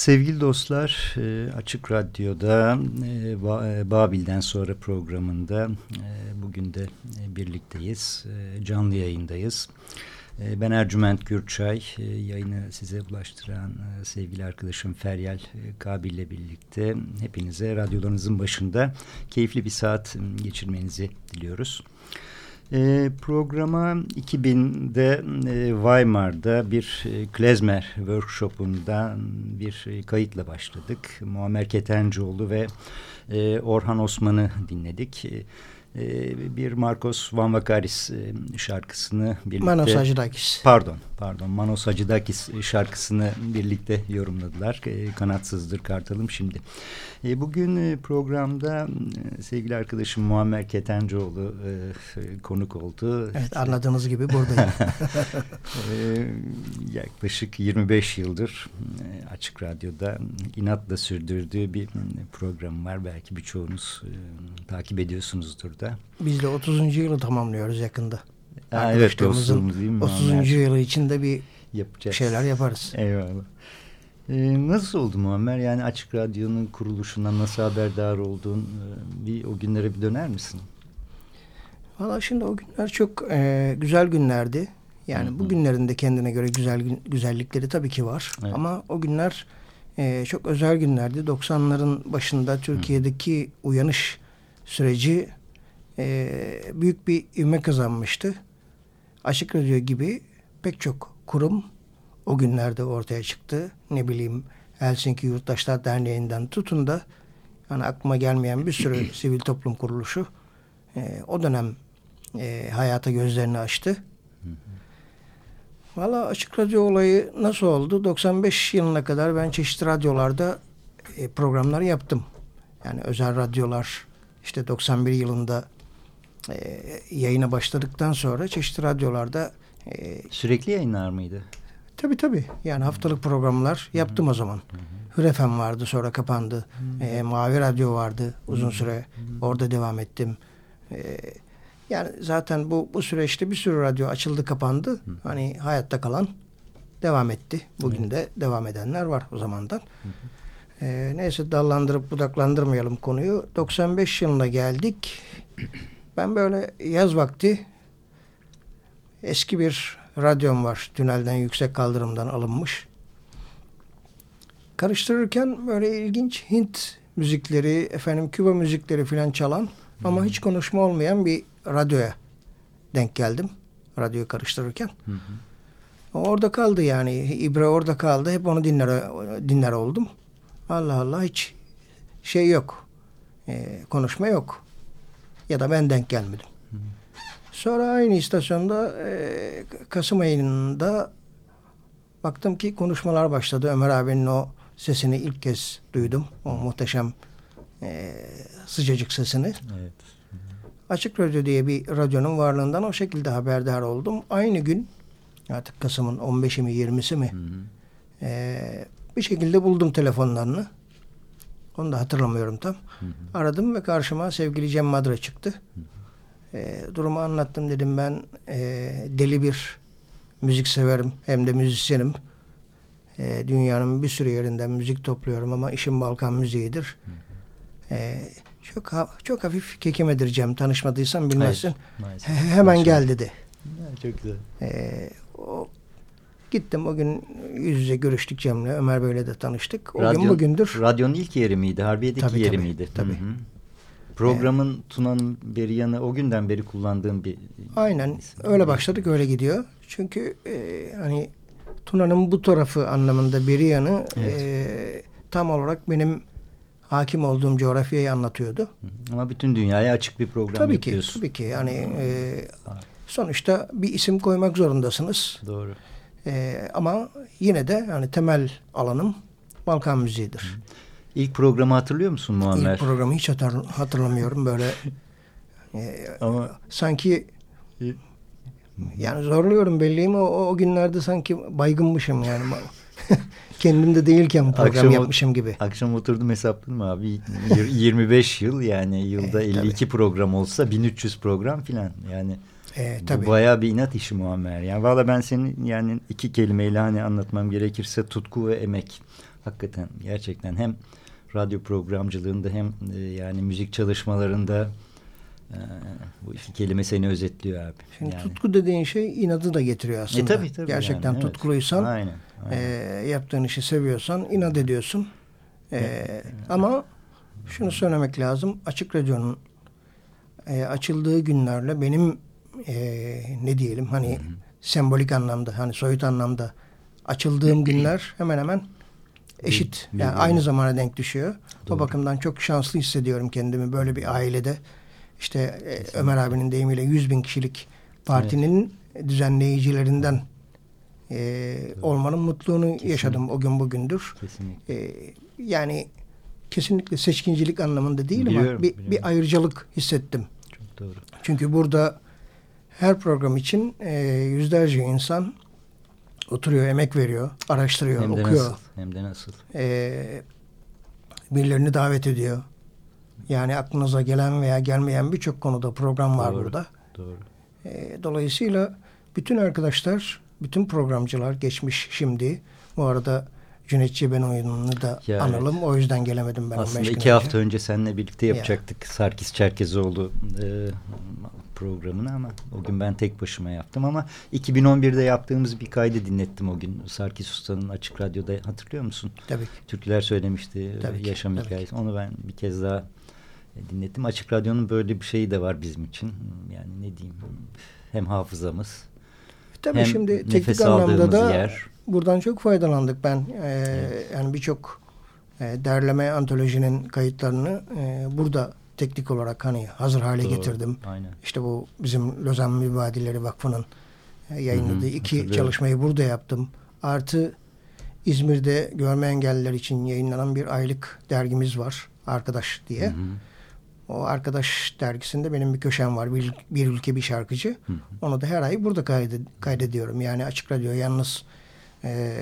Sevgili dostlar, e, Açık Radyo'da e, e, Babil'den sonra programında bugün de birlikteyiz, canlı yayındayız. Ben Ercüment Gürçay, yayını size ulaştıran sevgili arkadaşım Feryal Kabil ile birlikte hepinize radyolarınızın başında keyifli bir saat geçirmenizi diliyoruz. E, programa 2000'de e, Weimar'da bir e, klezmer workshop'undan bir e, kayıtla başladık. Muammer Ketencoğlu ve e, Orhan Osman'ı dinledik. E, e, bir Marcos Van Vakaris e, şarkısını birlikte... Manos Hacıdakis. Pardon, pardon. Manos Hacıdakis şarkısını birlikte yorumladılar. E, kanatsızdır Kartalım şimdi. Bugün programda sevgili arkadaşım Muammer Ketencoğlu konuk oldu. Evet anladığınız gibi buradayım. Yaklaşık 25 yıldır Açık Radyo'da inatla sürdürdüğü bir program var. Belki birçoğunuz takip ediyorsunuzdur da. Biz de 30. yılı tamamlıyoruz yakında. Ha, evet dostluğumuz değil mi? 30. Muammer? yılı içinde bir Yapacağız. şeyler yaparız. Eyvallah. Ee, nasıl oldu Muammer? Yani Açık Radyo'nun kuruluşundan nasıl haberdar oldun? Ee, bir o günlere bir döner misin? Valla şimdi o günler çok e, güzel günlerdi. Yani Hı -hı. bu günlerin de kendine göre güzel güzellikleri tabii ki var. Evet. Ama o günler e, çok özel günlerdi. 90'ların başında Türkiye'deki Hı. uyanış süreci e, büyük bir ivme kazanmıştı. Açık Radyo gibi pek çok kurum o günlerde ortaya çıktı. Ne bileyim Helsinki Yurttaşlar Derneği'nden tutun da yani aklıma gelmeyen bir sürü sivil toplum kuruluşu e, o dönem e, hayata gözlerini açtı. Valla açık radyo olayı nasıl oldu? 95 yılına kadar ben çeşitli radyolarda e, programlar yaptım. Yani özel radyolar işte 91 yılında e, yayına başladıktan sonra çeşitli radyolarda e, sürekli yayınlar mıydı? Tabii tabii. Yani haftalık programlar yaptım o zaman. Hür FM vardı sonra kapandı. E, Mavi Radyo vardı uzun süre. Orada devam ettim. E, yani zaten bu bu süreçte bir sürü radyo açıldı kapandı. Hani hayatta kalan devam etti. Bugün de devam edenler var o zamandan. E, neyse dallandırıp budaklandırmayalım konuyu. 95 yılına geldik. Ben böyle yaz vakti eski bir radyom var. Tünelden yüksek kaldırımdan alınmış. Karıştırırken böyle ilginç Hint müzikleri, efendim Küba müzikleri filan çalan ama hiç konuşma olmayan bir radyoya denk geldim. Radyoyu karıştırırken. Hı hı. Orada kaldı yani. İbre orada kaldı. Hep onu dinler dinler oldum. Allah Allah hiç şey yok. Ee, konuşma yok. Ya da ben denk gelmedim. Sonra aynı istasyonda e, Kasım ayında baktım ki konuşmalar başladı. Ömer abinin o sesini ilk kez duydum. O muhteşem e, sıcacık sesini. Evet. Açık Radyo diye bir radyonun varlığından o şekilde haberdar oldum. Aynı gün artık Kasım'ın 15'i mi 20'si mi hı hı. E, bir şekilde buldum telefonlarını. Onu da hatırlamıyorum tam. Hı hı. Aradım ve karşıma sevgili Cem Madra çıktı. Hı hı. E, durumu anlattım dedim ben e, deli bir müzik severim hem de müzisyenim. E, dünyanın bir sürü yerinden müzik topluyorum ama işim Balkan müziğidir. E, çok çok hafif kekemedir Cem tanışmadıysan bilmezsin. Evet, Hemen gel dedi. çok güzel. E, o, gittim o gün yüz yüze görüştük Cem'le. Ömer Bey'le de tanıştık. O Radyo, gün bugündür. Radyonun ilk yeri miydi? Harbiye'deki tabii, yeri tabii, miydi? Tabii. Hı -hı. Programın evet. Tuna'nın beri yanı o günden beri kullandığım bir Aynen isim. öyle başladık öyle gidiyor. Çünkü e, hani Tuna'nın bu tarafı anlamında beri yanı evet. e, tam olarak benim hakim olduğum coğrafyayı anlatıyordu. Ama bütün dünyaya açık bir program tabii yapıyorsun. Ki, tabii ki yani e, sonuçta bir isim koymak zorundasınız. Doğru. E, ama yine de yani temel alanım Balkan müziğidir. İlk programı hatırlıyor musun Muammer? İlk programı hiç hatırlamıyorum böyle. E, Ama sanki yani zorluyorum belliyim o, o günlerde sanki baygınmışım yani. Kendimde değilken program akşam, yapmışım gibi. Akşam oturdum hesapladım abi. 25 yıl yani yılda evet, 52 tabii. program olsa 1300 program filan yani. E, tabii. Bu bayağı bir inat işi Muammer. Yani valla ben senin yani iki kelimeyle hani anlatmam gerekirse tutku ve emek. Hakikaten gerçekten hem radyo programcılığında hem e, yani müzik çalışmalarında e, bu iki kelime seni özetliyor abi. Şimdi yani. tutku dediğin şey inadı da getiriyor aslında. E, tabii, tabii Gerçekten yani, tutkuluyssan evet. aynen, aynen. E, yaptığın işi seviyorsan inat ediyorsun. E, evet. Ama şunu söylemek lazım. Açık Radyo'nun e, açıldığı günlerle benim e, ne diyelim hani hı hı. sembolik anlamda hani soyut anlamda açıldığım günler hemen hemen eşit. Yani aynı zamana denk düşüyor. Doğru. O bakımdan çok şanslı hissediyorum kendimi böyle bir ailede. İşte e, Ömer abinin deyimiyle 100 bin kişilik partinin evet. düzenleyicilerinden e, olmanın mutluluğunu Kesinlikle. yaşadım o gün bugündür. Kesinlikle. E, yani kesinlikle seçkincilik anlamında değil biliyorum, ama bir, biliyorum. bir ayrıcalık hissettim. Çok doğru. Çünkü burada her program için e, yüzlerce insan oturuyor, emek veriyor, araştırıyor, hem okuyor. Nasıl, hem de nasıl. E, birilerini davet ediyor. Yani aklınıza gelen veya gelmeyen birçok konuda program var doğru, burada. Doğru. E, dolayısıyla bütün arkadaşlar, bütün programcılar geçmiş şimdi. Bu arada Cüneyt Çeben oyununu da ya analım. Evet. O yüzden gelemedim ben. Aslında iki önce. hafta önce seninle birlikte yapacaktık. Ya. Sarkis Çerkezoğlu e, programını ama o gün ben tek başıma yaptım ama 2011'de yaptığımız bir kaydı dinlettim o gün. Sarkis Usta'nın Açık Radyo'da hatırlıyor musun? Tabii. Türküler söylemişti tabii yaşam ki, hikayesi. Onu ben bir kez daha dinlettim. Açık Radyo'nun böyle bir şeyi de var bizim için. Yani ne diyeyim hem hafızamız Tabii hem şimdi teknik anlamda da yer. buradan çok faydalandık ben. Ee, evet. Yani birçok e, derleme antolojinin kayıtlarını e, burada teknik olarak hani hazır hale Doğru, getirdim. Aynen. İşte bu bizim Lozan Mübadileri Vakfı'nın yayınladığı Hı -hı, iki çalışmayı burada yaptım. Artı İzmir'de görme engelliler için yayınlanan bir aylık dergimiz var. Arkadaş diye. Hı -hı. O Arkadaş dergisinde benim bir köşem var. Bir, bir ülke bir şarkıcı. Hı -hı. Onu da her ay burada kaydet, kaydediyorum. Yani Açık Radyo yalnız e,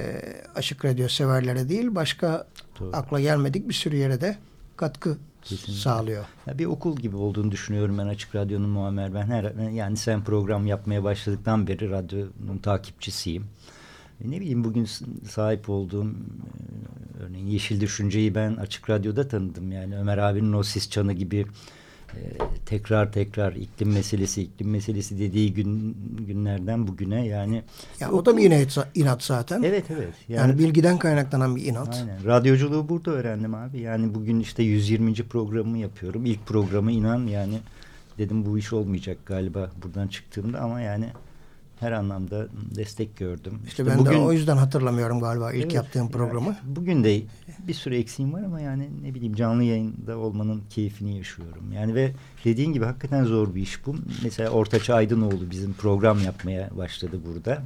Açık Radyo severlere değil başka Doğru. akla gelmedik bir sürü yere de katkı Kesinlikle. sağlıyor. Ya bir okul gibi olduğunu düşünüyorum ben Açık Radyo'nun Muammer. Ben her yani sen program yapmaya başladıktan beri radyonun takipçisiyim. E, ne bileyim bugün sahip olduğum e, örneğin Yeşil Düşünce'yi ben Açık Radyo'da tanıdım. Yani Ömer abinin o sis çanı gibi e, tekrar tekrar iklim meselesi iklim meselesi dediği gün günlerden bugüne yani ya o da bir inat, inat zaten. Evet evet. Yani, yani bilgiden kaynaklanan bir inat. Aynen. Radyoculuğu burada öğrendim abi. Yani bugün işte 120. programı yapıyorum. İlk programı inan yani dedim bu iş olmayacak galiba buradan çıktığımda ama yani her anlamda destek gördüm. İşte, işte ben bugün, de o yüzden hatırlamıyorum galiba ilk evet, yaptığım programı. Yani bugün de bir sürü eksiğim var ama yani ne bileyim canlı yayında olmanın keyfini yaşıyorum. Yani ve dediğin gibi hakikaten zor bir iş bu. Mesela Ortaç Aydınoğlu bizim program yapmaya başladı burada.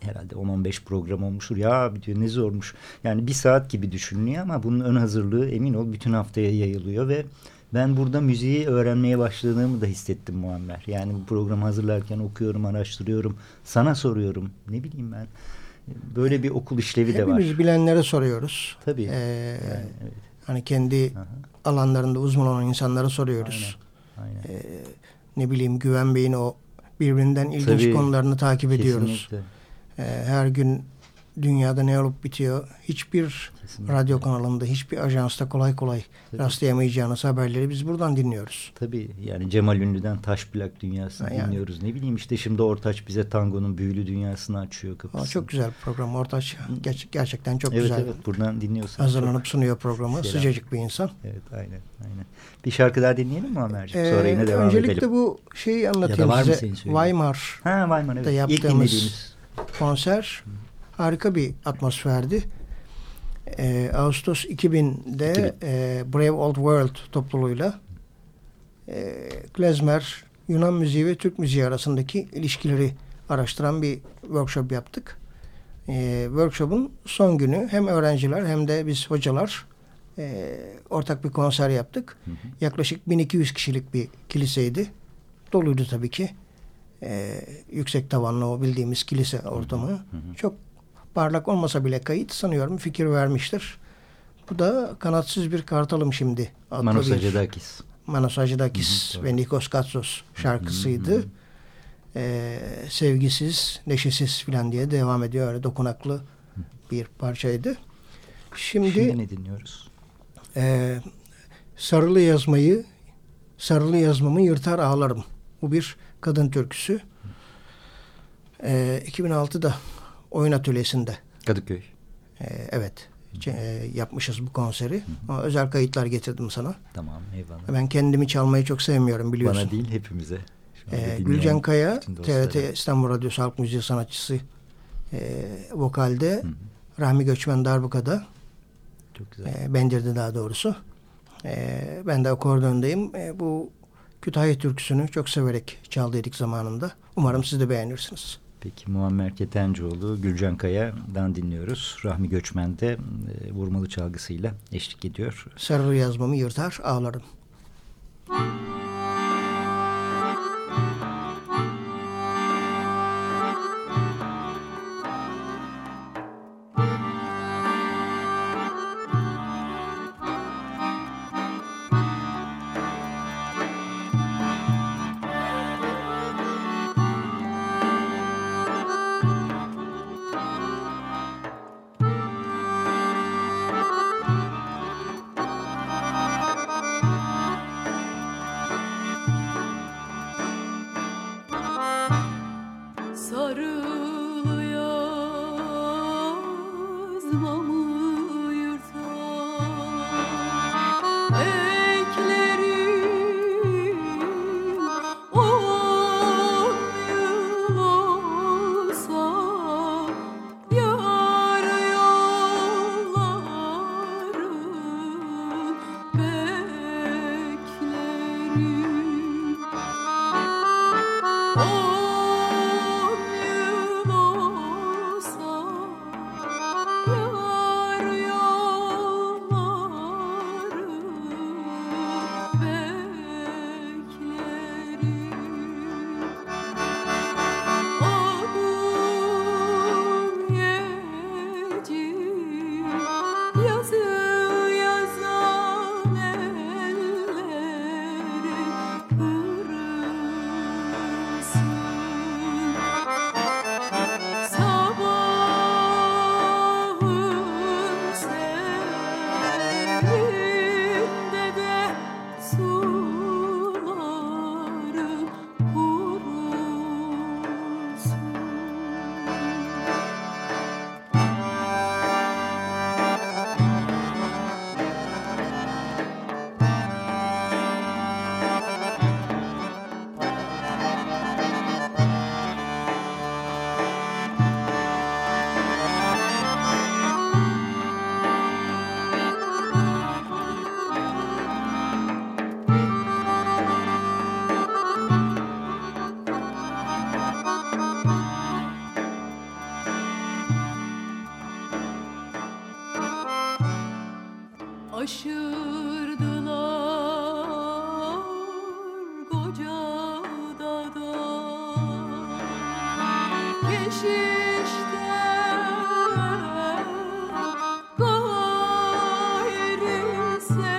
Herhalde 10-15 program olmuştur. Ya diyor ne zormuş. Yani bir saat gibi düşünülüyor ama bunun ön hazırlığı emin ol bütün haftaya yayılıyor ve ben burada müziği öğrenmeye başladığımı da hissettim Muammer. Yani bu programı hazırlarken okuyorum, araştırıyorum. Sana soruyorum. Ne bileyim ben. Böyle bir okul işlevi Hepimiz de var. Hepimiz bilenlere soruyoruz. Tabii. Ee, yani, evet. Hani kendi Aha. alanlarında uzman olan insanlara soruyoruz. Aynen. Aynen. Ee, ne bileyim Güven Bey'in o birbirinden ilginç Tabii, konularını takip ediyoruz. Ee, her gün dünyada ne olup bitiyor hiçbir Kesinlikle. radyo kanalında hiçbir ajansta kolay kolay Tabii. rastlayamayacağınız haberleri biz buradan dinliyoruz. Tabii yani Cemal Ünlü'den taş plak dünyasını yani. dinliyoruz. Ne bileyim işte şimdi Ortaç bize tangonun büyülü dünyasını açıyor kapısını. Aa, çok güzel program Ortaç ger gerçekten çok evet, güzel. Evet buradan dinliyorsun. Hazırlanıp çok... sunuyor programı. Selam. Sıcacık bir insan. Evet aynen aynen. Bir şarkı daha dinleyelim mi Ömerciğim? Ee, Sonra yine devam öncelikle edelim. Öncelikle bu şeyi anlatayım size. Weimar. Ha Weimar evet. yaptığımız konser. Hı harika bir atmosferdi. Ee, Ağustos 2000'de 2000. E, Brave Old World topluluğuyla e, Klezmer Yunan müziği ve Türk müziği arasındaki ilişkileri araştıran bir workshop yaptık. E, workshop'un son günü hem öğrenciler hem de biz hocalar e, ortak bir konser yaptık. Hı hı. Yaklaşık 1200 kişilik bir kiliseydi. Doluydu tabii ki. E, yüksek tavanlı o bildiğimiz kilise ortamı. Hı hı. Çok parlak olmasa bile kayıt sanıyorum fikir vermiştir. Bu da kanatsız bir kartalım şimdi. Manos Hacıdakis. Manos Hacıdakis ve Nikos Katsos şarkısıydı. Hı hı. Ee, sevgisiz, neşesiz filan diye devam ediyor. Öyle dokunaklı bir parçaydı. Şimdi, Şimdi ne dinliyoruz? E, sarılı yazmayı, sarılı yazmamı yırtar ağlarım. Bu bir kadın türküsü. E, 2006'da oyun atölyesinde. Kadıköy. Ee, evet. E, yapmışız bu konseri. Hı hı. özel kayıtlar getirdim sana. Tamam eyvallah. Ben kendimi çalmayı çok sevmiyorum biliyorsun. Bana değil hepimize. Ee, Gülcan Kaya, TRT İstanbul Radyosu Halk Müziği sanatçısı e, vokalde. Hı hı. Rahmi Göçmen Darbuka'da. Çok güzel. E, Bendir'de daha doğrusu. E, ben de akordondayım. E, bu Kütahya türküsünü çok severek çaldıydık zamanında. Umarım siz de beğenirsiniz. Peki Muammer Ketencoğlu, Gülcan Kaya'dan dinliyoruz. Rahmi Göçmen de e, vurmalı çalgısıyla eşlik ediyor. Sarı yazmamı yırtar ağlarım. Müzik say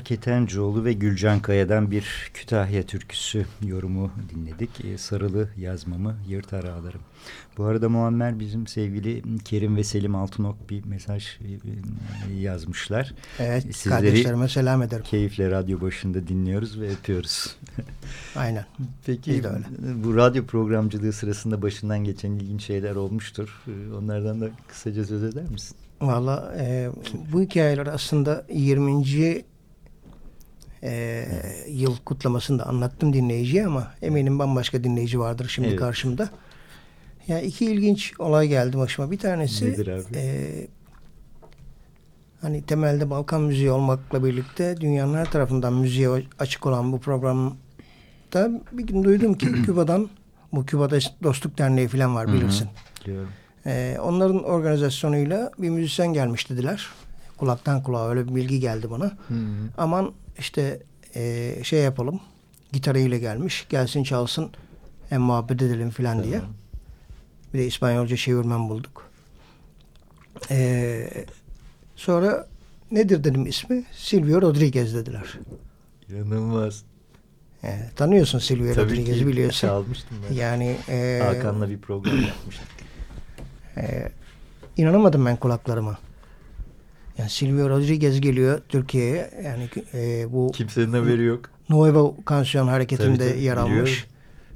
Muammer Ketencoğlu ve Gülcan Kaya'dan bir Kütahya türküsü yorumu dinledik. E, sarılı yazmamı yırtar ağlarım. Bu arada Muammer bizim sevgili Kerim ve Selim Altınok bir mesaj e, yazmışlar. Evet Sizleri kardeşlerime selam ederim. Keyifle radyo başında dinliyoruz ve öpüyoruz. Aynen. Peki öyle. bu radyo programcılığı sırasında başından geçen ilginç şeyler olmuştur. E, onlardan da kısaca söz eder misin? Valla e, bu hikayeler aslında 20 e, yıl kutlamasında anlattım dinleyiciye ama eminim bambaşka dinleyici vardır şimdi evet. karşımda. Ya iki ilginç olay geldi başıma. Bir tanesi Nedir abi? e, hani temelde Balkan müziği olmakla birlikte dünyanın her tarafından müziğe açık olan bu programda bir gün duydum ki Küba'dan bu Küba'da Dostluk Derneği falan var Hı hı. bilirsin. Biliyorum. E, onların organizasyonuyla bir müzisyen gelmiş dediler. Kulaktan kulağa öyle bir bilgi geldi bana. Aman işte e, şey yapalım. Gitarıyla gelmiş. Gelsin çalsın. Hem muhabbet edelim filan diye. Bir de İspanyolca çevirmen bulduk. Ee, sonra nedir dedim ismi? Silvio Rodriguez dediler. İnanılmaz. Ee, tanıyorsun Silvio Tabii Rodriguez'i biliyorsun. çalmıştım ben. Yani e, Hakan'la bir program yapmıştık. e, inanamadım ben kulaklarıma. Yani Silvio Rodriguez geliyor Türkiye'ye. Yani e, bu Kimsenin haberi yok. Nuevo Canción hareketinde Tabii, yer almış. biliyorum.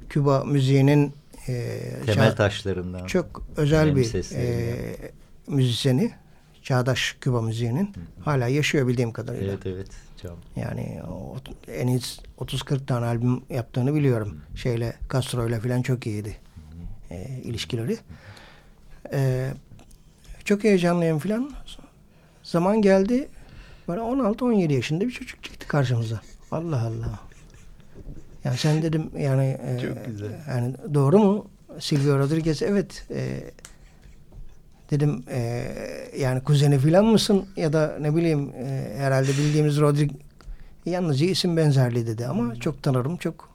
Küba müziğinin e, Temel taşlarından. çok özel bir e, müzisyeni. Çağdaş Küba müziğinin. Hala yaşıyor bildiğim kadarıyla. Evet evet. Yani o, en az 30-40 tane albüm yaptığını biliyorum. Şeyle Castro ile falan çok iyiydi e, ilişkileri. E, çok heyecanlıyım falan. Zaman geldi. Böyle 16-17 yaşında bir çocuk çıktı karşımıza. Allah Allah. Yani sen dedim yani e, güzel. yani doğru mu? Silvio Rodriguez evet e, dedim e, yani kuzeni filan mısın ya da ne bileyim e, herhalde bildiğimiz Rodriguez yalnızca isim benzerliği dedi ama çok tanırım çok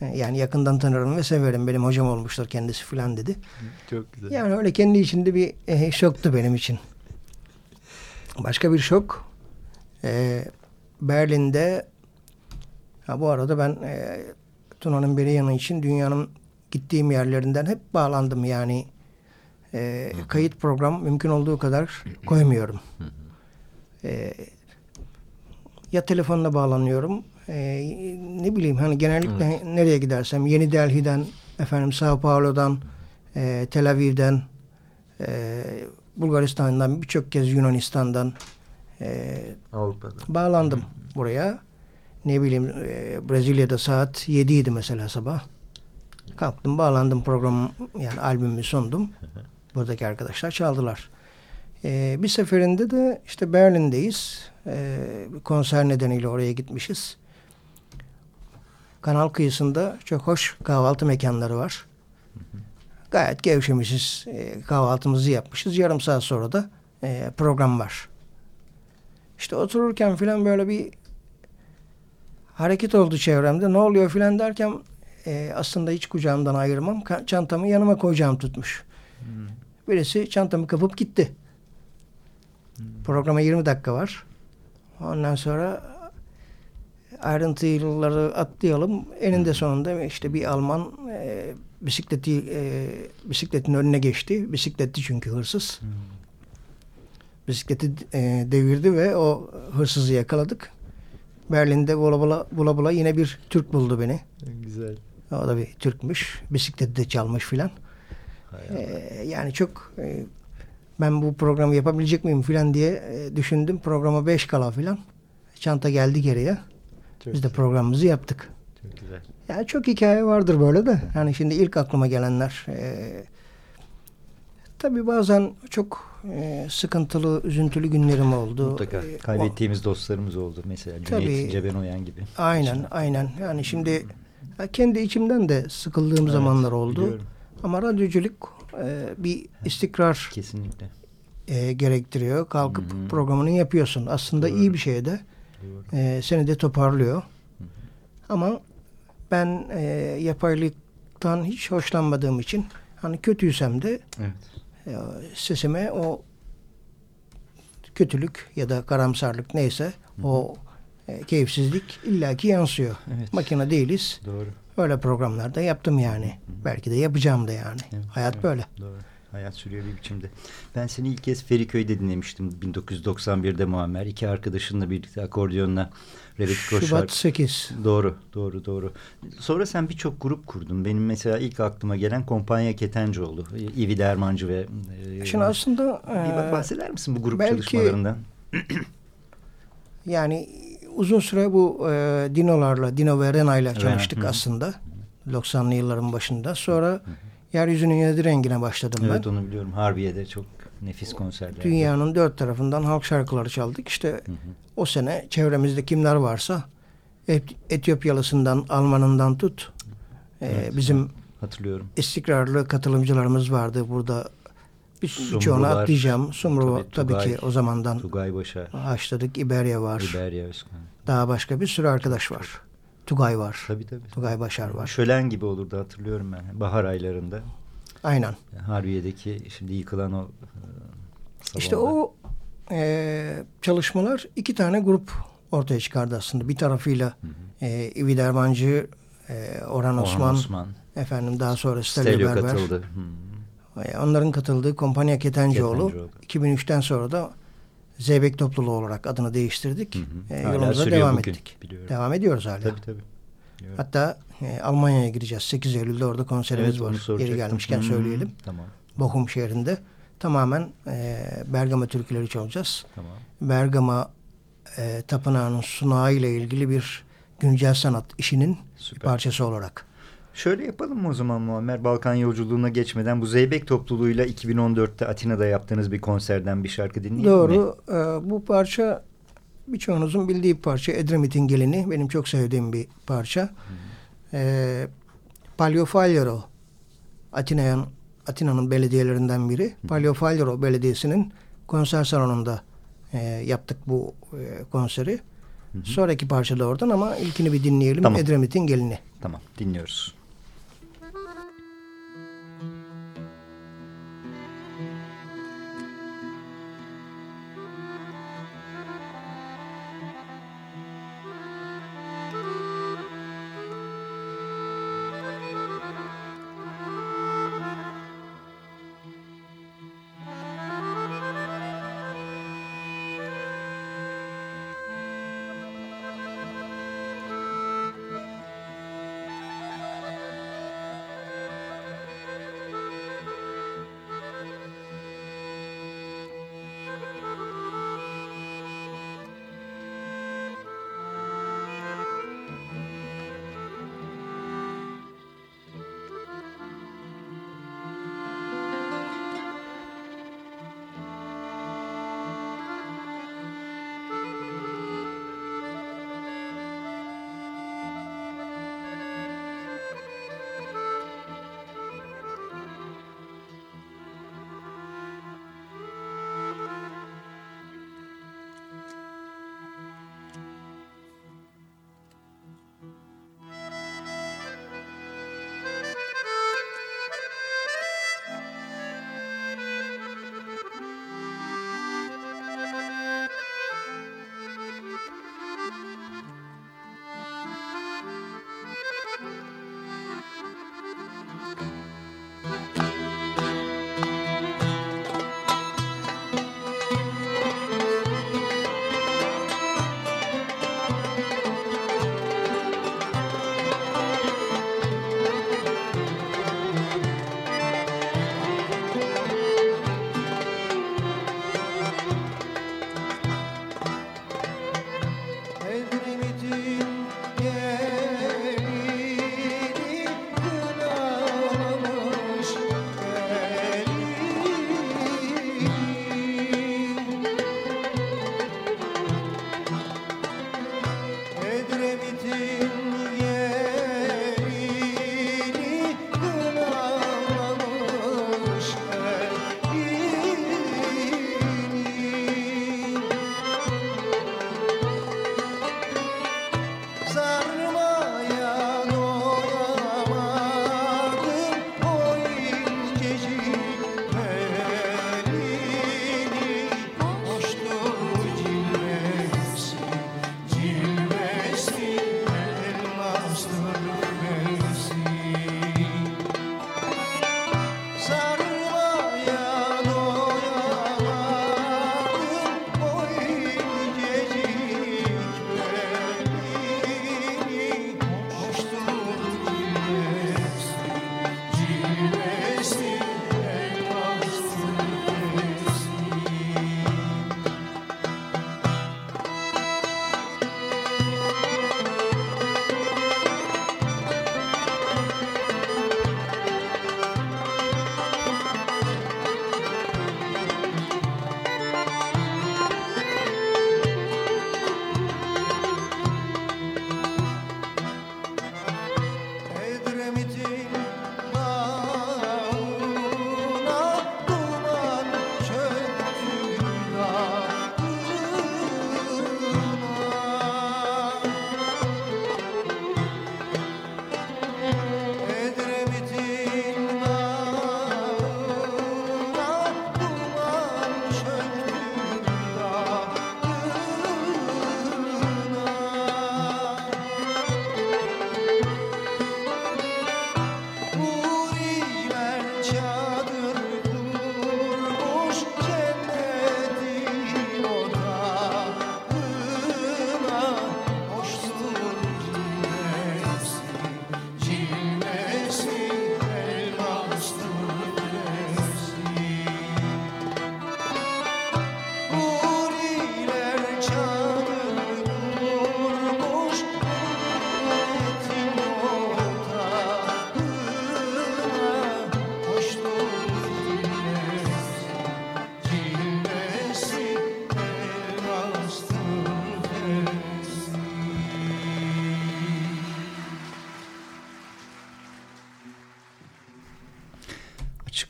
e, yani yakından tanırım ve severim benim hocam olmuştur kendisi filan dedi. Çok güzel. Yani öyle kendi içinde bir e, şoktu benim için. Başka bir şok. E, Berlin'de ha bu arada ben e, Tuna'nın beri yanı için dünyanın gittiğim yerlerinden hep bağlandım. Yani e, kayıt program mümkün olduğu kadar koymuyorum. E, ya telefonla bağlanıyorum e, ne bileyim hani genellikle nereye gidersem Yeni Delhi'den efendim Sao Paulo'dan e, Tel Aviv'den e, Bulgaristan'dan birçok kez Yunanistan'dan e, Avrupa'da. bağlandım buraya. Ne bileyim e, Brezilya'da saat 7 idi mesela sabah. Kalktım bağlandım programı yani albümümü sundum. Buradaki arkadaşlar çaldılar. E, bir seferinde de işte Berlin'deyiz. E, konser nedeniyle oraya gitmişiz. Kanal kıyısında çok hoş kahvaltı mekanları var. Gayet gevşemişiz. E, kahvaltımızı yapmışız. Yarım saat sonra da e, program var. İşte otururken filan böyle bir hareket oldu çevremde. Ne oluyor filan derken e, aslında hiç kucağımdan ayırmam. Çantamı yanıma koyacağım tutmuş. Birisi çantamı kapıp gitti. Programa 20 dakika var. Ondan sonra ayrıntıları atlayalım. Eninde sonunda işte bir Alman e, bisikleti e, bisikletin önüne geçti. Bisikletti çünkü hırsız. Bisikleti e, devirdi ve o hırsızı yakaladık. Berlin'de bula bula, bula bula yine bir Türk buldu beni. Güzel. O da bir Türkmüş. Bisikleti de çalmış filan. Ee, yani çok e, ben bu programı yapabilecek miyim filan diye e, düşündüm. Programa 5 kala filan. Çanta geldi geriye. Çok Biz de programımızı yaptık. Çok güzel. Yani çok hikaye vardır böyle de. Yani şimdi ilk aklıma gelenler. E, tabii bazen çok e, sıkıntılı, üzüntülü günlerim oldu. Mutlaka. E, o- Kaybettiğimiz dostlarımız oldu. Mesela. Cüneyt Cebenoyan gibi. Aynen, aynen. Yani şimdi kendi içimden de sıkıldığım Evet, zamanlar oldu. biliyorum. Ama radyoculuk e, bir istikrar Kesinlikle. e, gerektiriyor. Kalkıp Hı hı. programını yapıyorsun. Aslında Doğru. iyi bir şey de. Doğru. E, seni de toparlıyor. Ama ben e, yapaylıktan hiç hoşlanmadığım için hani kötüysem de Evet. e, sesime o kötülük ya da karamsarlık neyse o e, keyifsizlik illaki yansıyor. Evet. Makine değiliz. Doğru. Öyle programlarda yaptım yani. Belki de yapacağım da yani. Evet, Hayat evet, böyle. Doğru. Hayat sürüyor bir biçimde. Ben seni ilk kez Feriköy'de dinlemiştim. 1991'de Muammer. İki arkadaşınla birlikte akordiyonla Revit Koşar. Şubat 8. Doğru, doğru, doğru. Sonra sen birçok grup kurdun. Benim mesela ilk aklıma gelen Kompanya Ketencoğlu, İvi Dermancı ve... e, Şimdi aslında bir e, bahseder misin bu grup belki- çalışmalarından? Yani uzun süre bu e, Dino'larla, Dino ve Rena'yla çalıştık Hı hı. aslında. 90'lı yılların başında. Sonra Yeryüzünün Yedi Rengi'ne başladım evet, ben. onu biliyorum. Harbiye'de çok nefis konserler. Dünyanın dört tarafından halk şarkıları çaldık. İşte hı hı. o sene çevremizde kimler varsa Etiyopyalısından, Almanından tut. Evet, bizim hatırlıyorum. istikrarlı katılımcılarımız vardı burada. Birçoğunu atlayacağım. Sumru tabii, tabii Tugay, ki o zamandan Tugay Başar. Haşladık. İberya var. İberya Özkan. Daha başka bir sürü arkadaş var. Tugay var. Tabii tabii. Tugay Başar var. Şölen gibi olurdu hatırlıyorum ben. Bahar aylarında. Aynen. Harbiye'deki şimdi yıkılan o e, İşte o e, çalışmalar iki tane grup ortaya çıkardı aslında. Bir tarafıyla hı hı. E, İvi Dermancı, e, Orhan, Orhan Osman, Osman, efendim daha sonra Stelio Berber. katıldı. Hı. E, onların katıldığı Kompanya Ketencoğlu. Ketencoğlu. 2003'ten sonra da Zeybek Topluluğu olarak adını değiştirdik. Hı hı. E, yolumuza devam bugün, ettik. Biliyorum. Devam ediyoruz hala. Tabii tabii. Biliyorum. Hatta e, Almanya'ya gideceğiz. 8 Eylül'de orada konserimiz evet, var. Geri gelmişken hı. söyleyelim. Tamam. Bochum şehrinde. Tamamen e, Bergama türküleri çalacağız. Tamam. Bergama e, tapınağının sunağı ile ilgili bir güncel sanat işinin Süper. parçası olarak. Şöyle yapalım mı o zaman Muammer? Balkan yolculuğuna geçmeden bu Zeybek topluluğuyla 2014'te Atina'da yaptığınız bir konserden bir şarkı dinleyelim Doğru. mi? Ee, bu parça birçoğunuzun bildiği bir parça. Edremit'in Gelini. Benim çok sevdiğim bir parça. Hmm. Ee, Palio Fagliaro Atina'nın Atina'nın belediyelerinden biri. Hmm. Palio Fagliaro Belediyesi'nin konser salonunda e, yaptık bu e, konseri. Hı hı. Sonraki parça da oradan ama ilkini bir dinleyelim. Tamam. Edremit'in gelini. Tamam dinliyoruz.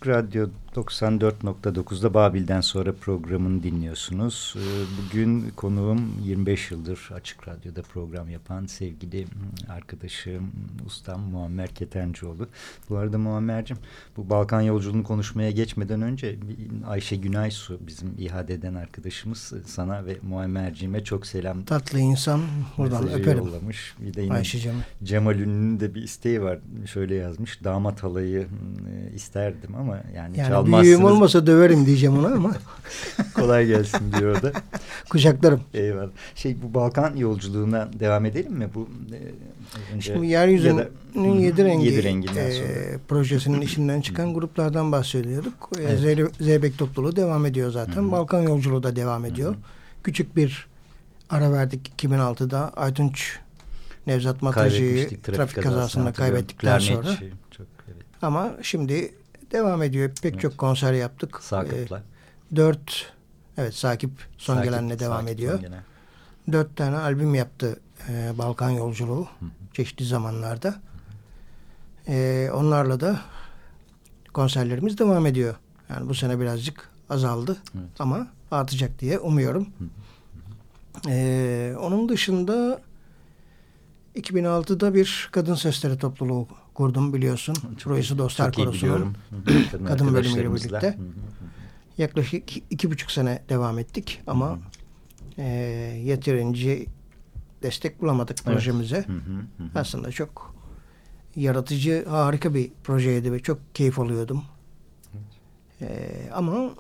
Açık Radyo 94.9'da Babil'den sonra programını dinliyorsunuz. Ee, bugün konuğum 25 yıldır Açık Radyo'da program yapan sevgili arkadaşım, ustam Muammer Ketencoğlu. Bu arada Muammer'cim bu Balkan yolculuğunu konuşmaya geçmeden önce Ayşe Günaysu bizim ihade eden arkadaşımız sana ve Muammer'cime çok selam. Tatlı insan buradan öperim. yollamış. Bir de yine. Cemal Ünlü'nün de bir isteği var. Şöyle yazmış. Damat halayı e, isterdim ama yani, Yani çalmazsınız. büyüğüm olmasa döverim diyeceğim ona ama Kolay gelsin diyor o da. kucaklarım. Eyvallah. Şey bu Balkan yolculuğuna devam edelim mi? Bu e, önce Şimdi Yeryüzü'nün ya da- yedi rengi Yedi renginden e, sonra. projesinin içinden çıkan gruplardan bahsediyorduk. E, Evet. Zeybek- topluluğu devam ediyor zaten. Hı hı. Balkan yolculuğu da devam ediyor. Küçük bir ara verdik 2006'da. Aytunç Nevzat Matacı'yı Kaybetmiştik trafik, kazasında kaybettikten sonra. Klarnetçi, Çok, evet. Ama şimdi devam ediyor. Pek Evet. çok konser yaptık. Sakıp'la. E, dört evet Sakip Son Sakip- Gelen'le devam Sakip ediyor. Gelen. Dört tane albüm yaptı e, Balkan Yolculuğu Hı hı. çeşitli zamanlarda. E, onlarla da konserlerimiz devam ediyor. Yani bu sene birazcık azaldı Evet. ama artacak diye umuyorum. E, onun dışında 2006'da bir kadın sesleri topluluğu kurdum biliyorsun. Çok Projesi iyi- Dostlar Korosu'nun. Kadın, bölümüyle birlikte. Yaklaşık iki, buçuk sene devam ettik ama e, yeterince destek bulamadık Evet. projemize. Hı hı hı hı. Aslında çok yaratıcı, harika bir projeydi ve çok keyif alıyordum. E, ama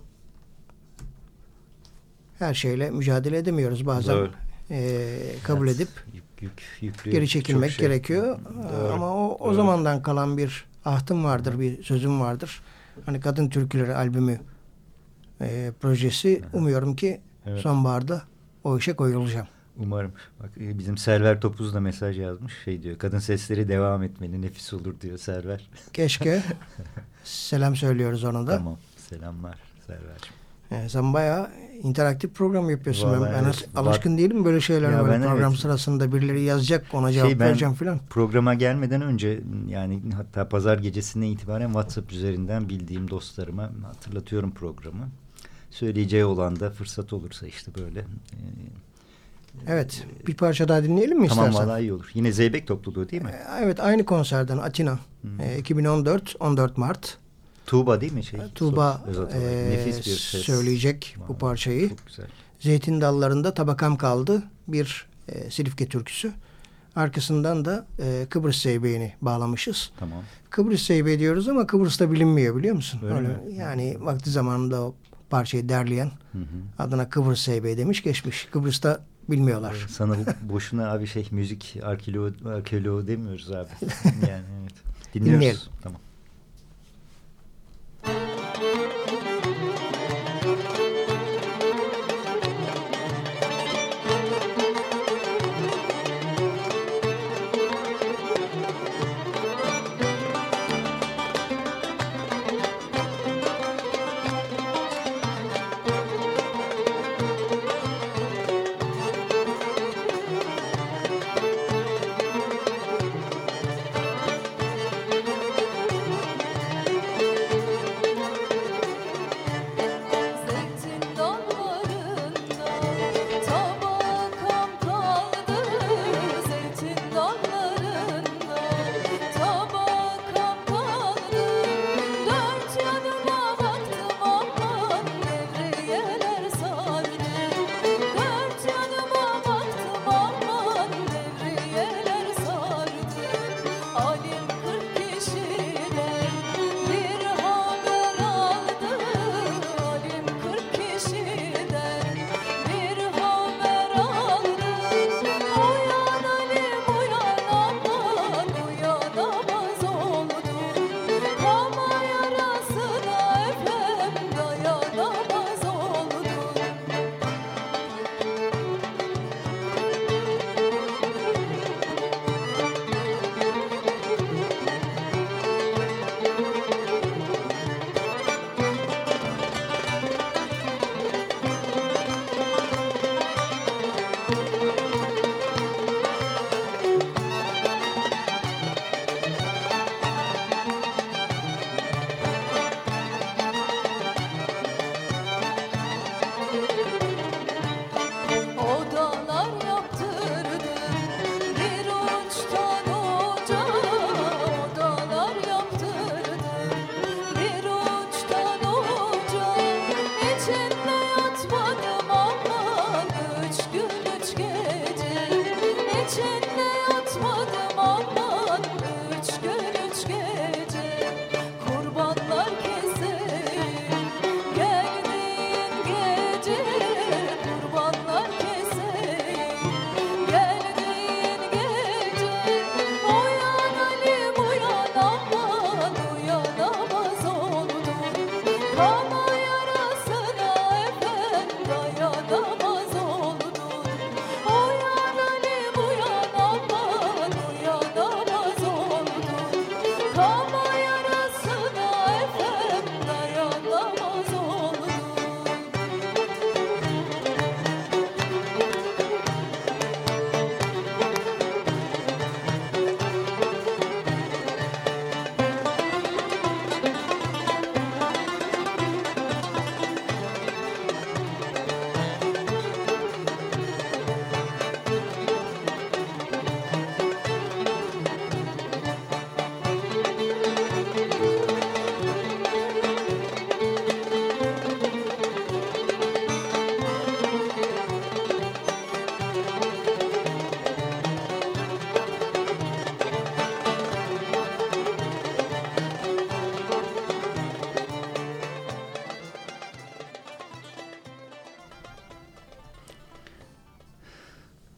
her şeyle mücadele edemiyoruz bazen. Doğru. E, kabul Evet. edip Yük, yük, yüklü geri çekilmek şey. gerekiyor. Doğru, Ama o, o doğru. zamandan kalan bir ahtım vardır, bir sözüm vardır. Hani Kadın Türküleri albümü e, projesi umuyorum ki Evet. sonbaharda o işe koyulacağım. Umarım. Bak e, bizim Server Topuz da mesaj yazmış. Şey diyor. Kadın sesleri devam etmeli. Nefis olur diyor Server. Keşke selam söylüyoruz ona da. Tamam. Selamlar Server'cim. E, sen bayağı interaktif program yapıyorsun. Vallahi ben evet. alışkın değilim böyle şeyler. Ya böyle program evet. sırasında birileri yazacak ona cevap Şey, vereceğim filan. Programa gelmeden önce yani hatta pazar gecesinden itibaren WhatsApp üzerinden bildiğim dostlarıma hatırlatıyorum programı. Söyleyeceği olan da fırsat olursa işte böyle. e, Evet. Bir parça daha dinleyelim mi tamam istersen? valla iyi olur. Yine Zeybek topluluğu değil mi? E, Evet aynı konserden Atina. Hmm. E, 2014 14 Mart. Tuğba değil mi? Şey, Tuğba e, Nefis bir ses. söyleyecek bu Vallahi parçayı. Çok güzel. Zeytin dallarında tabakam kaldı. Bir e, Silifke türküsü. Arkasından da e, Kıbrıs Seybeğini bağlamışız. Tamam. Kıbrıs Seybeği diyoruz ama Kıbrıs'ta bilinmiyor biliyor musun? Öyle Öyle, mi? yani vakti zamanında o parçayı derleyen Hı hı. adına Kıbrıs Seybeği demiş geçmiş. Kıbrıs'ta bilmiyorlar. Sana bu- boşuna abi şey müzik arkeoloğu, arkeoloğu demiyoruz abi. Yani evet. Dinliyoruz. Dinleyelim. Tamam.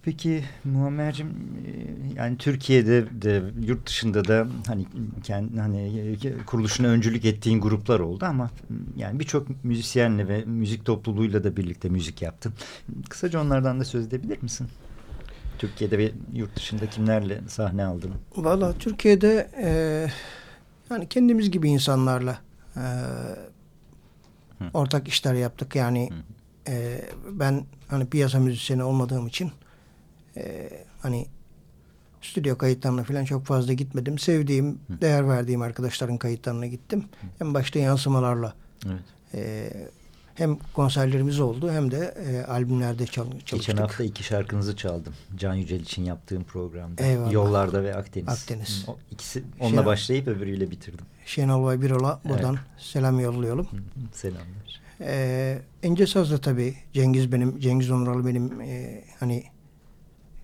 Peki Muammer'cim e, yani Türkiye'de de yurt dışında da hani kendi hani e, kuruluşuna öncülük ettiğin gruplar oldu ama yani birçok müzisyenle ve müzik topluluğuyla da birlikte müzik yaptın. Kısaca onlardan da söz edebilir misin? Türkiye'de ve yurt dışında kimlerle sahne aldın? Valla Türkiye'de e, yani kendimiz gibi insanlarla e, ortak işler yaptık. Yani e, ben hani piyasa müzisyeni olmadığım için e, hani stüdyo kayıtlarına falan çok fazla gitmedim. Sevdiğim, Hı. değer verdiğim arkadaşların kayıtlarına gittim. Hı. En başta yansımalarla evet. e, hem konserlerimiz oldu hem de e, albümlerde çal çalıştık. Geçen hafta iki şarkınızı çaldım. Can Yücel için yaptığım programda. Eyvallah. Yollarda ve Akdeniz. Akdeniz. O, ikisi onunla Şen başlayıp öbürüyle bitirdim. Şenol Bay Birol'a buradan evet. selam yollayalım. Selamlar. Ee, İnce Saz'da tabii Cengiz benim, Cengiz Onuralı benim e, hani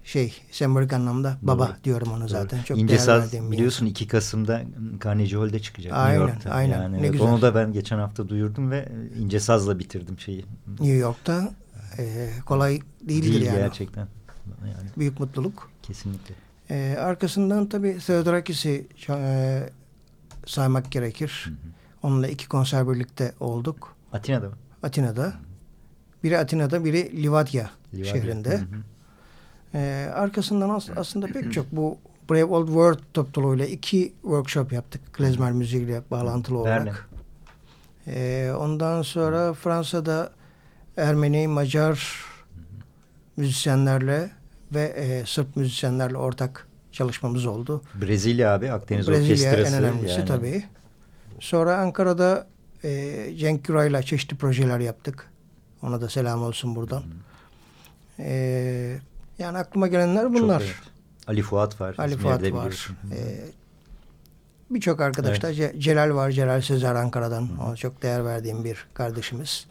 şey sembolik anlamda baba Doğru. diyorum onu zaten. Çok İnce Saz biliyorsun 2 Kasım'da Carnegie Hall'de çıkacak aynen, New York'ta. Aynen yani, ne güzel. Onu da ben geçen hafta duyurdum ve İnce Saz'la bitirdim şeyi. New York'ta e, kolay değildir Değil yani. gerçekten. Yani. Büyük mutluluk. Kesinlikle. E, arkasından tabii Theodorakis'i e, saymak gerekir. Hı hı. Onunla iki konser birlikte olduk. Atina'da mı? Atina'da. Biri Atina'da, biri Livadya, Livadya. şehrinde. Hı hı. Ee, arkasından as aslında pek çok bu Brave Old World topluluğuyla iki workshop yaptık. Klezmer müziğiyle bağlantılı olarak. Ee, ondan sonra Fransa'da Ermeni, Macar müzisyenlerle ve e, Sırp müzisyenlerle ortak çalışmamız oldu. Brezilya abi Akdeniz Brezilya Orkestrası. en önemlisi yani. tabii. Sonra Ankara'da e, Cenk Güray'la çeşitli projeler yaptık. Ona da selam olsun buradan. E, yani aklıma gelenler bunlar. Çok, evet. Ali Fuat var. Ali Fuat var. Ee, Birçok arkadaşlar. Evet. Celal var. Celal Sezer Ankara'dan. Hı. Ona çok değer verdiğim bir kardeşimiz.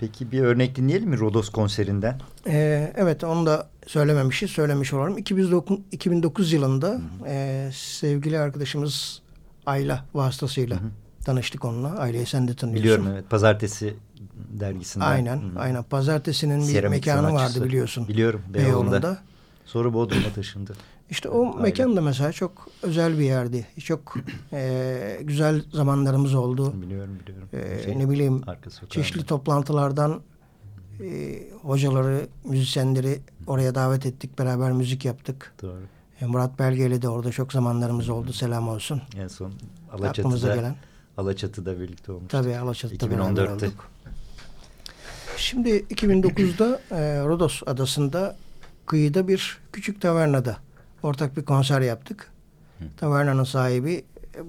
Peki bir örnek dinleyelim mi Rodos konserinden? Ee, evet onu da söylememişiz. Söylemiş olalım. 2009, 2009 yılında e, sevgili arkadaşımız Ayla vasıtasıyla hı hı. tanıştık onunla. Aileyi sen de tanıyorsun. Biliyorum evet. Pazartesi dergisinden. Aynen. Hı. Aynen. Pazartesinin bir Seramik mekanı sanatçısı. vardı biliyorsun. Biliyorum. Beyoğlu'nda. Beyoğlu'nda. Sonra Bodrum'a taşındı. İşte o Aynen. mekan da mesela çok özel bir yerdi. Çok e, güzel zamanlarımız oldu. Biliyorum biliyorum. E, şey, ne bileyim çeşitli toplantılardan e, hocaları, müzisyenleri oraya davet ettik. Beraber müzik yaptık. Doğru. E, Murat Belge'yle de orada çok zamanlarımız oldu. Selam olsun. En son Alaçatı'da, gelen. Alaçatı'da birlikte olmuştuk. Tabii Alaçatı'da 2014'te. Şimdi 2009'da e, Rodos adasında kıyıda bir küçük tavernada ortak bir konser yaptık. Hı. Tavernanın sahibi e,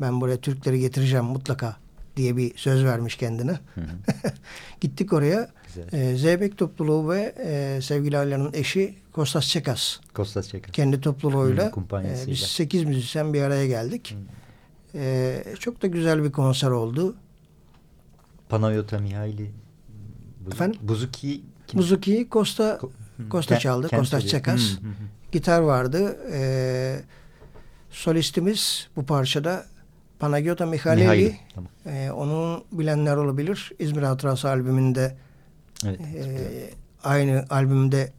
ben buraya Türkleri getireceğim mutlaka diye bir söz vermiş kendine. Hı hı. Gittik oraya. E, Zeybek topluluğu ve e, sevgili ailenin eşi Kostas Çekas. Kostas Çekas. Kendi topluluğuyla. Hı, e, biz sekiz müzisyen bir araya geldik. E, çok da güzel bir konser oldu. Panayota Mihaili. Efendim? Buzuki. Kim? Buzuki Costa Costa çaldı. Costa Çekas. Gitar vardı. Ee, solistimiz bu parçada Panagiotta Mihaleli. Mihaili. Tamam. Ee, onun bilenler olabilir. İzmir Hatırası albümünde evet, e, aynı albümde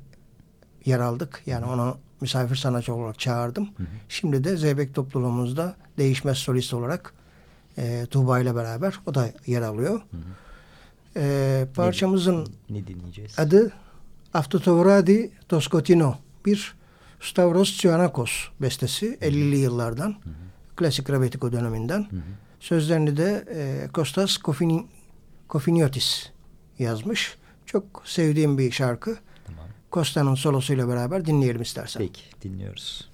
yer aldık. Yani onu misafir sanatçı olarak çağırdım. Hı hı. Şimdi de Zeybek topluluğumuzda değişmez solist olarak e, Tuğba ile beraber o da yer alıyor. Hı hı. E, parçamızın ne, ne dinleyeceğiz? adı Aftotovradi Toskotino. Bir Stavros Tsianakos bestesi 50'li yıllardan. Hı hı. Klasik Rabetiko döneminden. Hı hı. Sözlerini de e, Kostas Kofini, Kofiniotis yazmış. Çok sevdiğim bir şarkı. Tamam. Kosta'nın solosuyla beraber dinleyelim istersen. Peki dinliyoruz.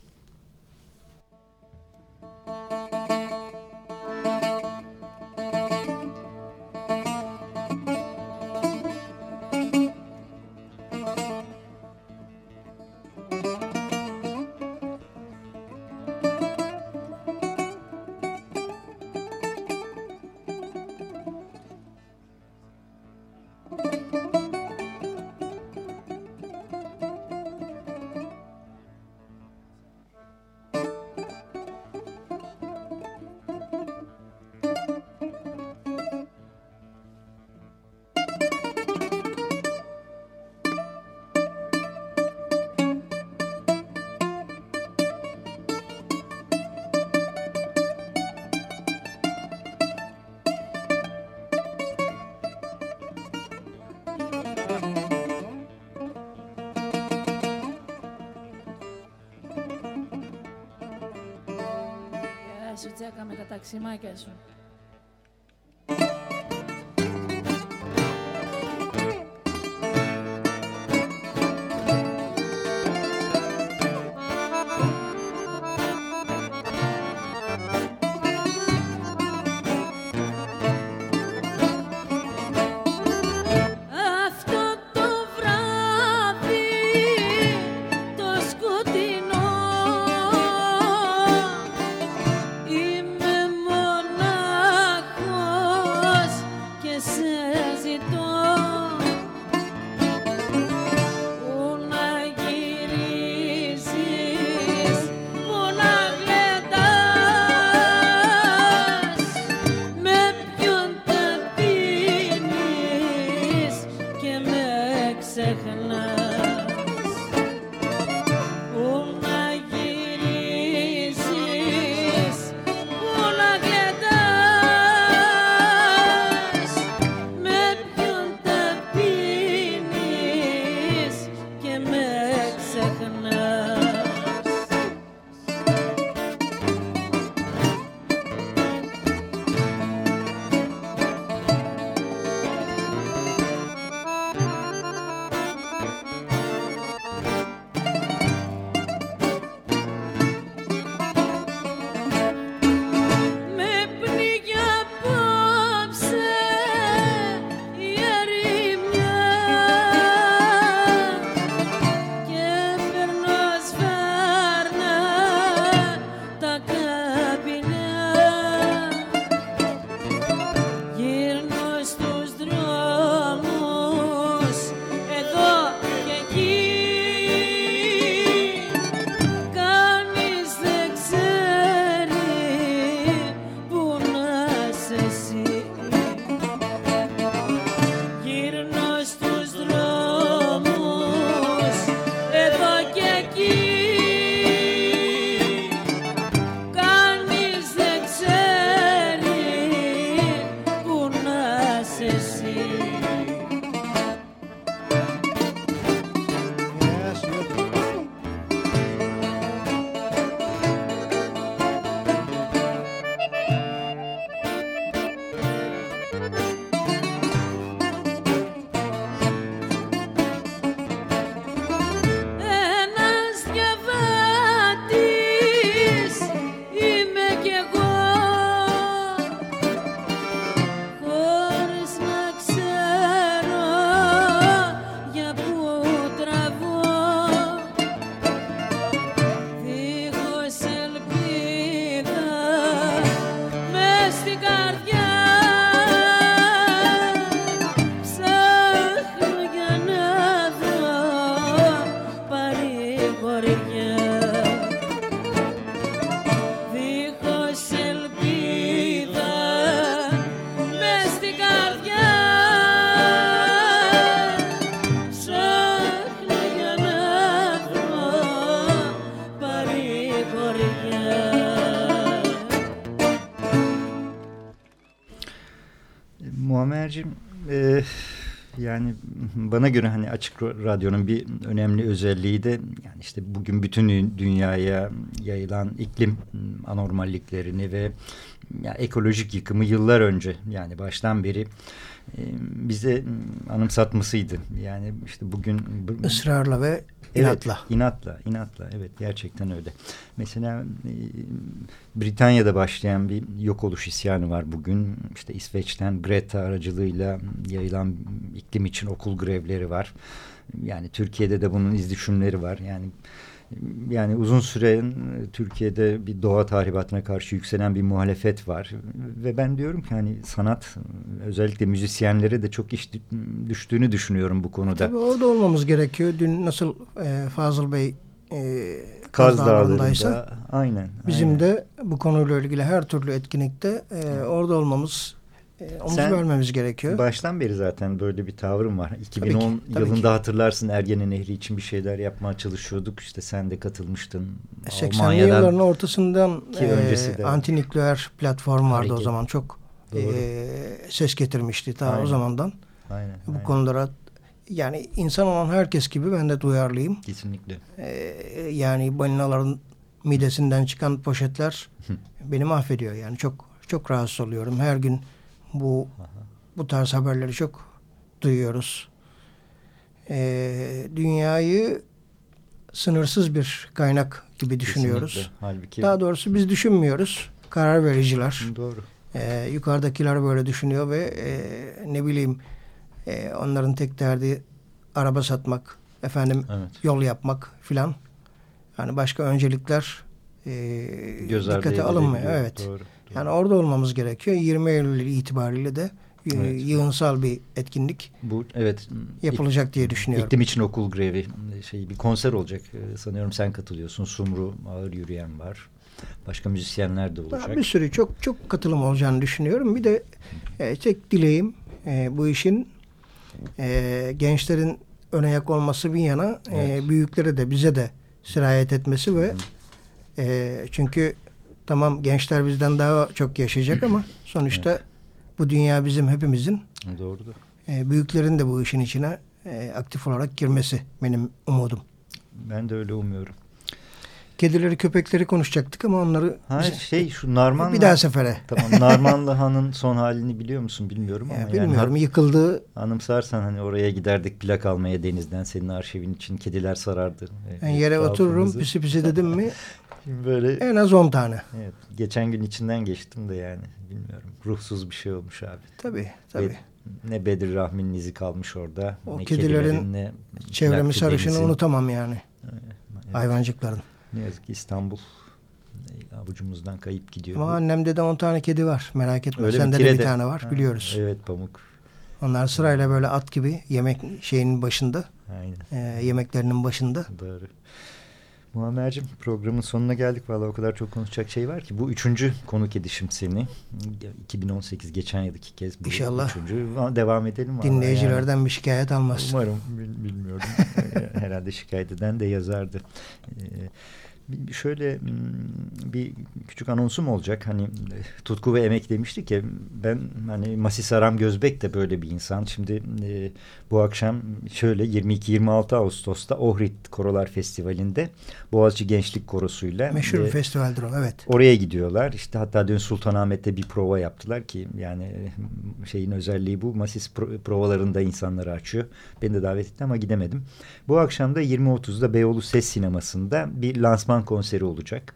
Σου τσέκα με τα ταξιμάκια σου. Yani bana göre hani açık radyonun bir önemli özelliği de yani işte bugün bütün dünyaya yayılan iklim anormalliklerini ve ya ekolojik yıkımı yıllar önce yani baştan beri e, bize anımsatmasıydı. Yani işte bugün ısrarla ve inatla. Evet, inatla, inatla. Evet gerçekten öyle. Mesela e, Britanya'da başlayan bir yok oluş isyanı var bugün. İşte İsveç'ten Greta aracılığıyla yayılan iklim için okul grevleri var. Yani Türkiye'de de bunun izdüşümleri var. Yani yani uzun süre Türkiye'de bir doğa tahribatına karşı yükselen bir muhalefet var. Ve ben diyorum ki hani sanat özellikle müzisyenlere de çok iş düştüğünü düşünüyorum bu konuda. Tabii orada olmamız gerekiyor. Dün nasıl e, Fazıl Bey e, Kaz, Kaz Dağları'ndaysa aynen, bizim aynen. de bu konuyla ilgili her türlü etkinlikte e, orada olmamız e, omuz Sen vermemiz gerekiyor. Baştan beri zaten böyle bir tavrım var. 2010 tabii ki, tabii yılında ki. hatırlarsın Ergene Nehri için bir şeyler yapmaya çalışıyorduk. İşte sen de katılmıştın. 80'li yılların ortasından e, antinükleer platform vardı hareket. o zaman. Çok e, ses getirmişti ta aynen. o zamandan. Aynen, Bu aynen. konulara yani insan olan herkes gibi ben de duyarlıyım. Kesinlikle. E, yani balinaların midesinden çıkan poşetler beni mahvediyor. Yani çok çok rahatsız oluyorum. Her gün bu bu tarz haberleri çok duyuyoruz. Ee, dünyayı sınırsız bir kaynak gibi düşünüyoruz. Kesinlikle. Halbuki Daha doğrusu biz düşünmüyoruz. Karar vericiler. doğru. Ee, yukarıdakiler böyle düşünüyor ve e, ne bileyim e, onların tek derdi araba satmak, efendim Evet. yol yapmak filan. Yani başka öncelikler e, Göz dikkate alınmıyor. Evet. Doğru. Yani orada olmamız gerekiyor. 20 Eylül itibariyle de e, Evet. yığınsal bir etkinlik Bu evet yapılacak diye düşünüyorum. İklim için okul grevi şey bir konser olacak Ee, sanıyorum sen katılıyorsun. Sumru ağır yürüyen var. Başka müzisyenler de olacak. Bir sürü çok çok katılım olacağını düşünüyorum. Bir de e, tek dileğim e, bu işin e, gençlerin ön ayak olması bir yana e, Evet. büyüklere de bize de sirayet etmesi ve e, çünkü tamam gençler bizden daha çok yaşayacak ama sonuçta bu dünya bizim hepimizin Doğrudur. e, büyüklerin de bu işin içine e, aktif olarak girmesi benim umudum. Ben de öyle umuyorum. Kedileri köpekleri konuşacaktık ama onları Ha şey şu Narmanlı bir daha sefere. Tamam Narmanlı Han'ın son halini biliyor musun bilmiyorum ama Ya, yani bilmiyorum ha- yıkıldı anımsarsan hani oraya giderdik plak almaya denizden senin arşivin için kediler sarardı. Ben yere otururum pisi pisi dedim mi Şimdi böyle en az 10 tane. evet, geçen gün içinden geçtim de yani bilmiyorum ruhsuz bir şey olmuş abi. Tabii tabii. Ve ne Bedir Rahmi'nin izi kalmış orada. O ne kedilerin ne Çevremi sarışını unutamam yani. Evet. Hayvancıkların. Ne yazık ki İstanbul e, avucumuzdan kayıp gidiyor. Ama annemde de 10 tane kedi var. Merak etme. Öyle mi? Sende de Kirede. bir tane var. Ha, Biliyoruz. Evet Pamuk. Onlar sırayla böyle at gibi yemek şeyinin başında. Aynen. e, yemeklerinin başında. Doğru. Muammer'cim programın sonuna geldik. Vallahi o kadar çok konuşacak şey var ki. Bu üçüncü konuk edişim seni. 2018 geçen yılki kez. Bu İnşallah. Üçüncü. Devam edelim. Dinleyicilerden yani. bir şikayet almaz. Umarım. bil- bilmiyorum. Herhalde şikayet eden de yazardı. Bir- şöyle hmm, bir küçük anonsum olacak. Hani e, tutku ve emek demiştik ya. Ben hani Masis Aram Gözbek de böyle bir insan. Şimdi e, bu akşam şöyle 22-26 Ağustos'ta Ohrid Korolar Festivali'nde Boğaziçi Gençlik Korosu'yla Meşhur bir e, festivaldir o. Evet. Oraya gidiyorlar. İşte hatta dün Sultanahmet'te bir prova yaptılar ki yani e, şeyin özelliği bu. Masis pro- provalarında insanları açıyor. Beni de davet etti ama gidemedim. Bu akşam da 20.30'da Beyoğlu Ses Sineması'nda bir lansman konseri olacak.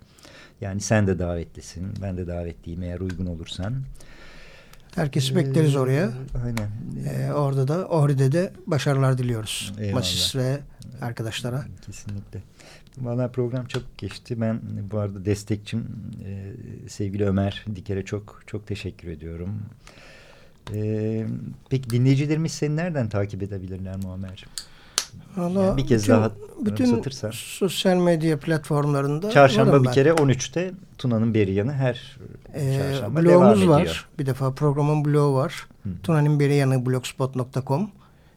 Yani sen de davetlisin. Ben de davetliyim eğer uygun olursan. Herkesi bekleriz Ee, oraya. Aynen. Ee, orada da Ohri'de de başarılar diliyoruz. Eyvallah. Masis ve arkadaşlara. Kesinlikle. Valla program çok geçti. Ben bu arada destekçim e, sevgili Ömer Diker'e çok çok teşekkür ediyorum. E, peki dinleyicilerimiz seni nereden takip edebilirler Muammer'cim? Valla Yani bir kez bütün, daha bütün anımsatırsan. sosyal medya platformlarında Çarşamba bir ben. kere 13'te Tuna'nın Beriyanı her Ee, çarşamba blogumuz devam var. ediyor. Bir defa programın blogu var. Hı. Tuna'nın beri yanı blogspot.com.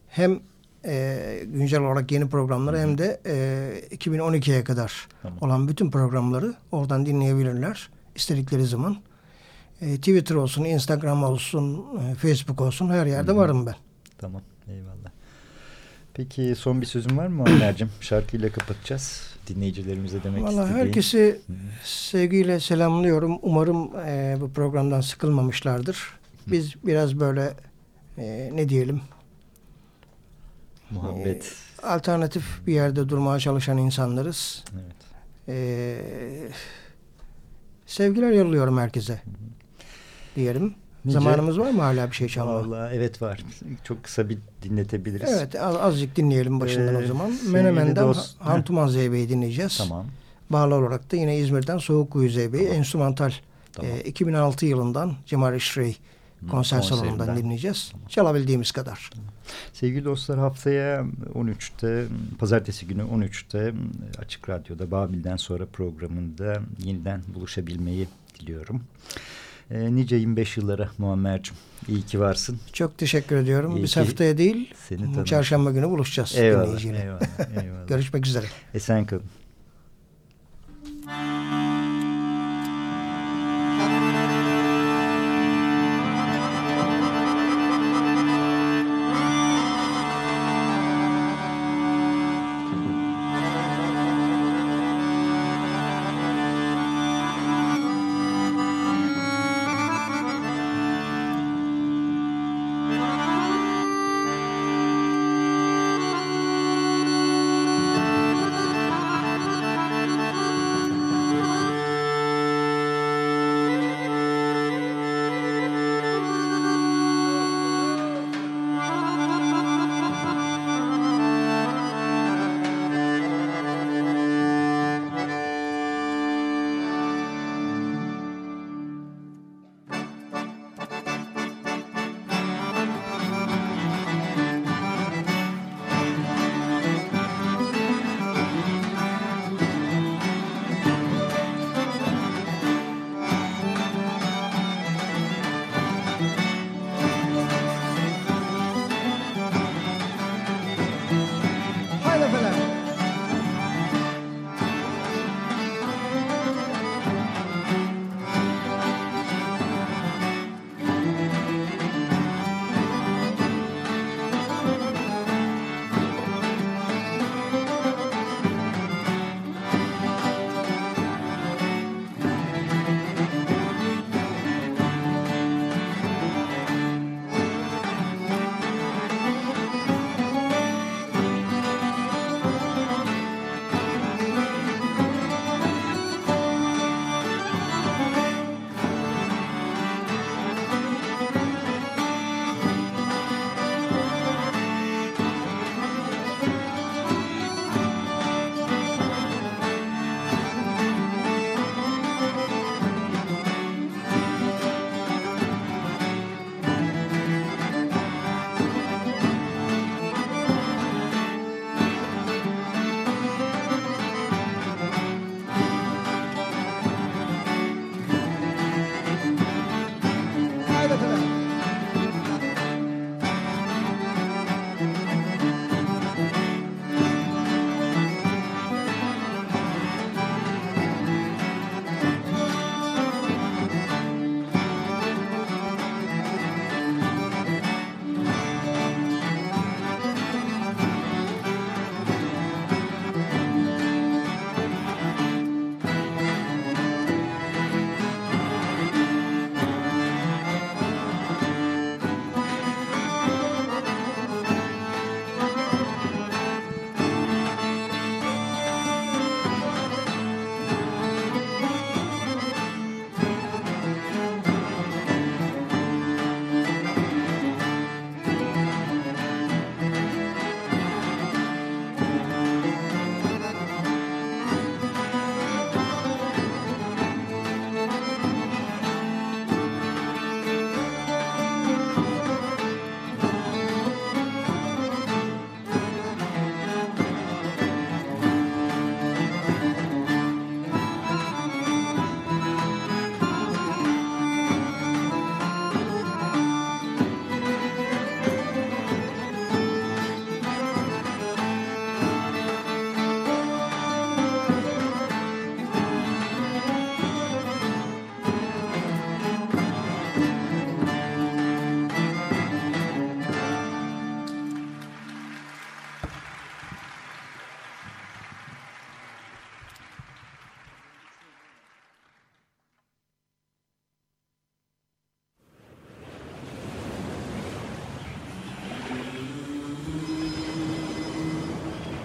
Hem e, güncel olarak yeni programları hem de e, 2012'ye kadar Tamam. olan bütün programları oradan dinleyebilirler. istedikleri zaman. E, Twitter olsun, Instagram olsun, e, Facebook olsun her yerde Hı hı. varım ben. Tamam eyvallah. Peki son bir sözün var mı Muammer'cim? Şarkıyla kapatacağız. Dinleyicilerimize demek Valla istediğin. herkesi sevgiyle selamlıyorum. Umarım e, bu programdan sıkılmamışlardır. Biz biraz böyle e, ne diyelim Muhabbet. e, alternatif bir yerde durmaya çalışan insanlarız. Evet. E, sevgiler yolluyorum herkese. Diyelim. Nice- Zamanımız var mı hala bir şey çalmaya? Vallahi evet var. Çok kısa bir dinletebiliriz. Evet az, azıcık dinleyelim başından Ee, o zaman. Menemen'den dost- Hantuman Zeybe'yi dinleyeceğiz. Tamam. Bağlı olarak da yine İzmir'den Soğukkuyu Zeybe'yi Tamam. enstrümantal Tamam. e, 2006 yılından Cemal İşrey Hı, konser salonundan dinleyeceğiz. Çalabildiğimiz kadar. Sevgili dostlar haftaya 13'te pazartesi günü 13'te Açık Radyo'da Babil'den sonra programında yeniden buluşabilmeyi diliyorum. E, nice 25 yıllara Muammer'cim. İyi ki varsın. Çok teşekkür ediyorum. İyi Biz haftaya değil seni çarşamba günü buluşacağız Eyvallah, eyvallah, eyvallah. Görüşmek üzere. Esen kalın.